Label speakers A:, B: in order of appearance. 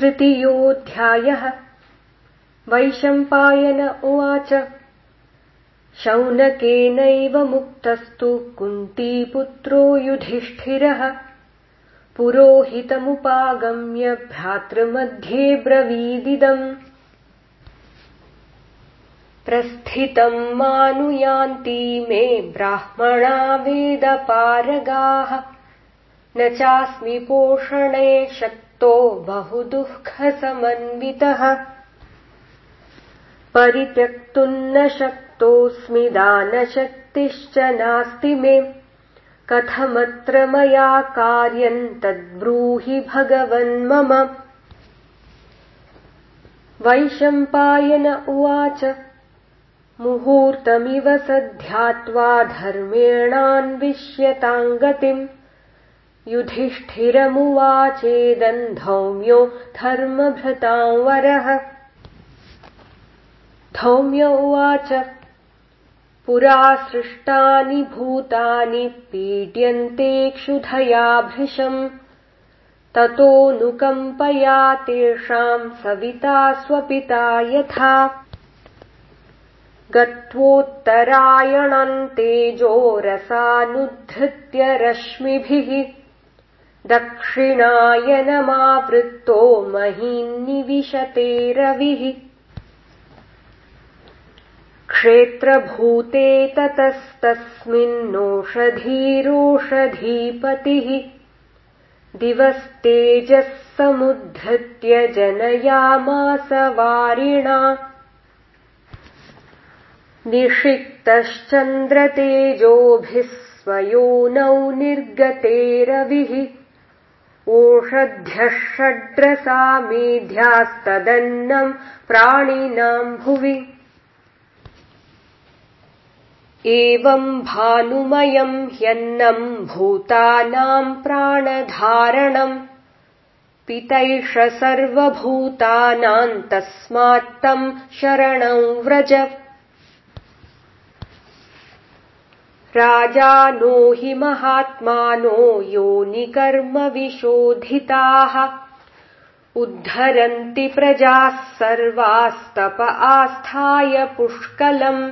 A: तृतीयोऽध्यायः। वैशम्पायन उवाच। शौनकेनैव मुक्तस्तु कुन्तीपुत्रो युधिष्ठिरः। पुरोहितमुपागम्य भ्रातृमध्ये ब्रवीदिदम्। प्रस्थितम् मानुयान्ति मे ब्राह्मणा वेदपारगाः न चास्मि पोषणे शक्तो बहुदुःखसमन्वितः। परित्यक्तुम् न शक्तोऽस्मि दानशक्तिश्च नास्ति मे। कथमत्र मया कार्यम् तद्ब्रूहि भगवन्मम वैशम्पायन उवाच मुहूर्तमिव सध्यात्वा धर्मेणान्विष्यताम् गतिम् युधिष्ठिरमुवाचेदन्धौम्यो धर्मभृतां वरः। धौम्य उवाच पुरा सृष्टानि भूतानि पीड्यन्ते क्षुधया भृशम् ततोऽनुकम्पया तेषाम् सविता स्वपिता यथा। गत्वोत्तरायणन्तेजोरसानुद्धृत्य रश्मिभिः दक्षिणायनमावृत्तो महीन्निविशते रविः। क्षेत्रभूते ततस्तस्मिन्नोषधीरोषधीपतिः दिवस्तेजः समुद्धृत्य जनयामास निषिक्तश्चन्द्रतेजोभिः स्वयोनौ निर्गते रविः ओषध्यः षड्रसा मेध्यास्तदन्नम् प्राणिनाम् भुवि। एवम् भानुमयम् ह्यन्नम् भूतानाम् प्राणधारणम्। पितैष सर्वभूतानाम् तस्मात्तम् शरणम् व्रज राजानो हि महात्मानो योनिकर्मविशोधिताः। उद्धरन्ति प्रजाः सर्वास्तप आस्थाय पुष्कलम्